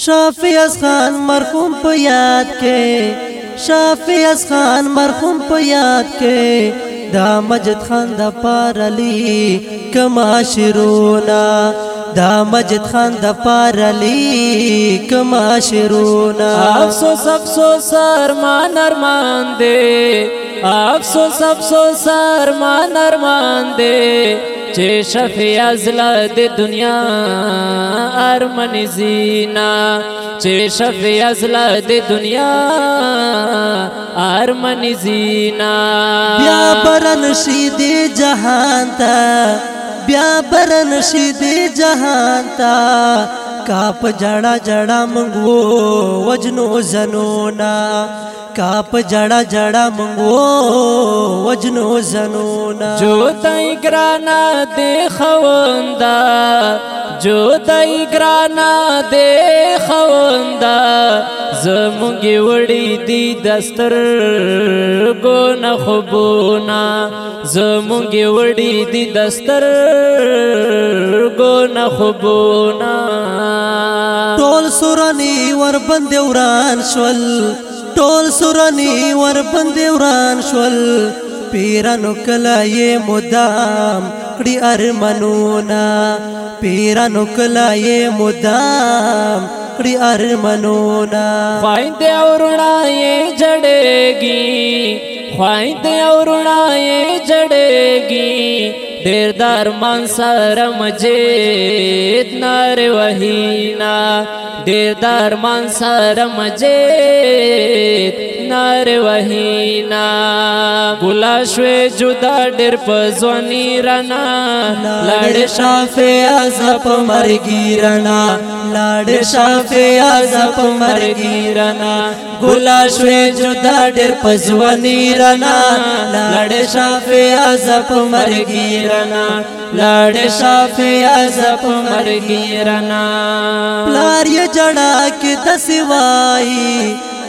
شافیع خان مرحوم په یاد کې شافیع خان مرحوم په یاد کې دا مجد خان د پارلی کما شرونا دا مجد خان د پارلی کما شرونا افسوس افسوس ارمان ارمان دے افسوس افسوس ارمان ارمان دے چې شفیع ازل د دنیا ارمن زینا چې شفیع ازل د دنیا ارمن زینا بیا برن شي د جهان تا بیا برن شي د جهان تا کا پجڑا جڑا منگو وجنو زنونا کا پجڑا جڑا منگو وجنو زنونا جو تای گرانا دے خواندا جدای گرانا دے خوندا زمونږی وړی دی دستر ګو نه خوبونا زمونږی وړی دی دستر ګو نه خوبونا ټول سورانی ور بندې وران شول ټول سورانی ور بندې وران شول پیرانو کلا یې مدام کړی ارمنونا پیرانو کلای مدام کړی ارمنونا خوایند اورنا یې جړېږي خوایند اورنا یې جړېږي ډیر درمان سره مجید نار وحینا ډیر درمان سره مجید نار وهینا ګلا شوې جدا ډېر په ځواني رنا لاړ شافه عذاب مرګي رنا لاړ شافه عذاب مرګي رنا ګلا شوې جدا ډېر په ځواني رنا لاړ شافه عذاب مرګي رنا لاړ شافه عذاب مرګي رنا لار یې جڑا کې تسوایي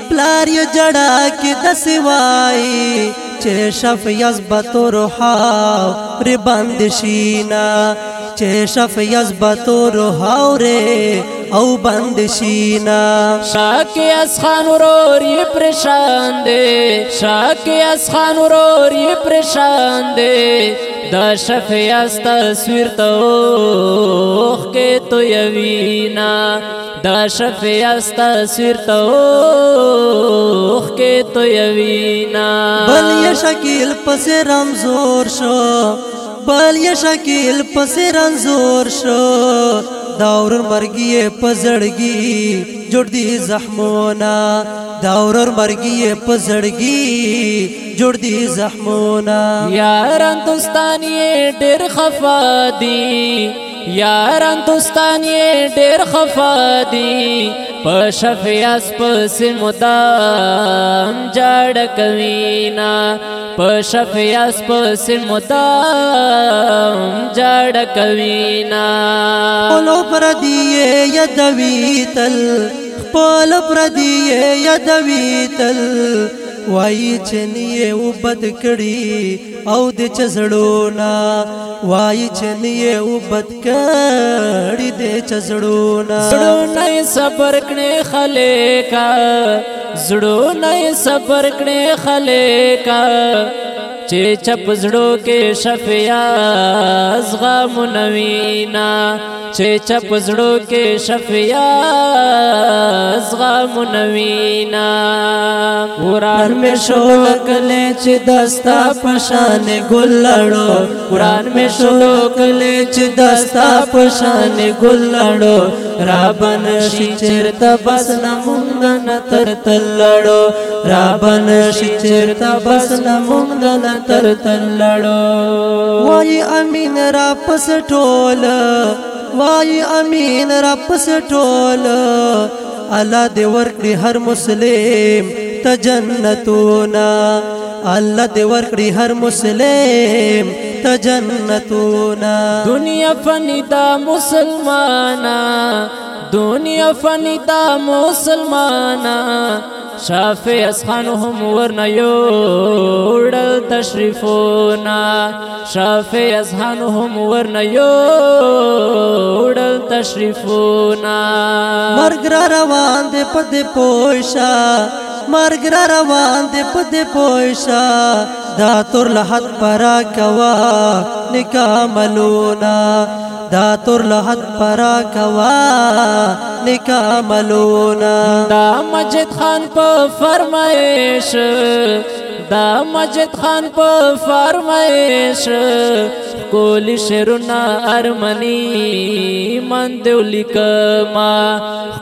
پلار یو جڑا کی دس وائی چه شف یزبت روحاو ری بندشینا چه شف یزبت روحاو ری او بندشینا شاکی از خان ورور یې پریشان دی شاکی از خان ورور یې پریشان دی د شفیاست تصویر توخ کې تو یوینا د شفیاست تصویر توخ کې تو یوینا بل یا شکیل پس رمزور شو بل یا شکیل پس رنزور شو داور مرګي پزړګي جوړ دي زخمونه دا اورر مرګي په زړګي جوړ دي زخمونه یاران دوستانی ډېر خفا دي یاران دوستانی ډېر خفا دي په شفیاس پس مدام جړ کوي نا په شفیاس پس مدام جړ کوي نا اولو پر دی یدوی تل خپل پر دی یدوی تل وای چنی او بد کړي او د چزړو نا وای چنی او بد کړي چزړونه زړونه صبر کړي خلک زړونه صبر کړي خلک چې چپ زړو کې شفیا زغم نوینا چې چپ زړو کې شفیا زغم نوینا قران می شوق لې چې دستا پشان ګلړو قران می شوق لې چې دستا پشان ګلړو رابن شي چرته بس نمونګ نتر تلړو رابن شي چرته بس نمونګ تر تن لړو وای امین را پس ټول وای امین را پس ټول الله دې ورکړي هر مسلم ته جنتونا الله دې ورکړي هر مسلم ته جنتونا دنیا فنی دا مسلمانا دنیا فنی دا مسلمانا شافی اسخان هم ورن یوڑل تشریفونا شافی اسخان هم ورن یوڑل تشریفونا مرگ را روان دی پد پوشا مرگ را روان دی پد پوشا دا تر لحد پرا کوا نکاملونا دا تر لحد پرا کوا ذالک عملونا دا مجد خان په فرمایش دا مجد خان په فرمایش کول شرنا ارمنی من دولیک ما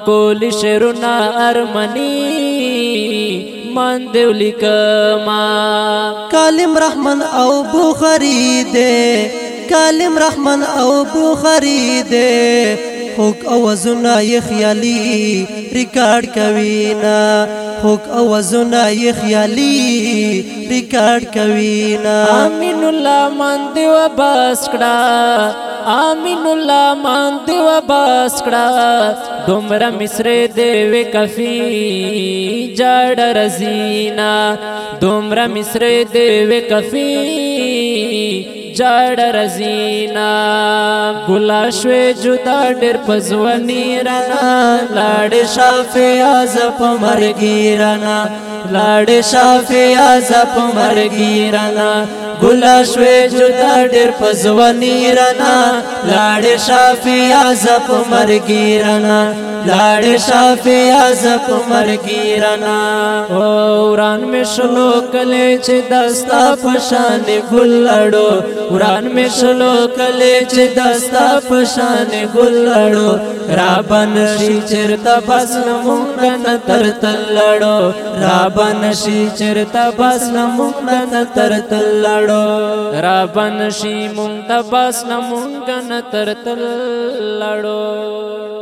کول شرنا ارمنی رحمان دیو لیکما کالم رحمان او بخاری دے کالم رحمان او بخاری دے خوک اوازونه یې خیالي ریکارډ کوي نه خوک اوازونه یې خیالي ریکارډ کوي نه امین الله مان دیو بس کړه امین الله مان دیو بس کړه دومره مصر دیو کفي جړ رزینا دومره مصر دیو کفي جاړ رزینا ګلا شوې جدا ډېر پزونی رنا لاړ شافیاز په مرګی رنا لاړ شافیاز په مرګی رنا ګلا شوې جدا ډېر پزونی رنا لاړ شافیاز په مرګی رنا لاړ شافیاز په مرګی رنا او وران می شلو کلی چې دستا پشان ګلړو وران می شلو کلی چې دستا پشان ګلړو رابن شي چرتا بس مونږ نه تر تلړو رابن شي چرتا بس مونږ نه تر تلړو رابن شي مونږ ته بس مونږ نه تر تلړو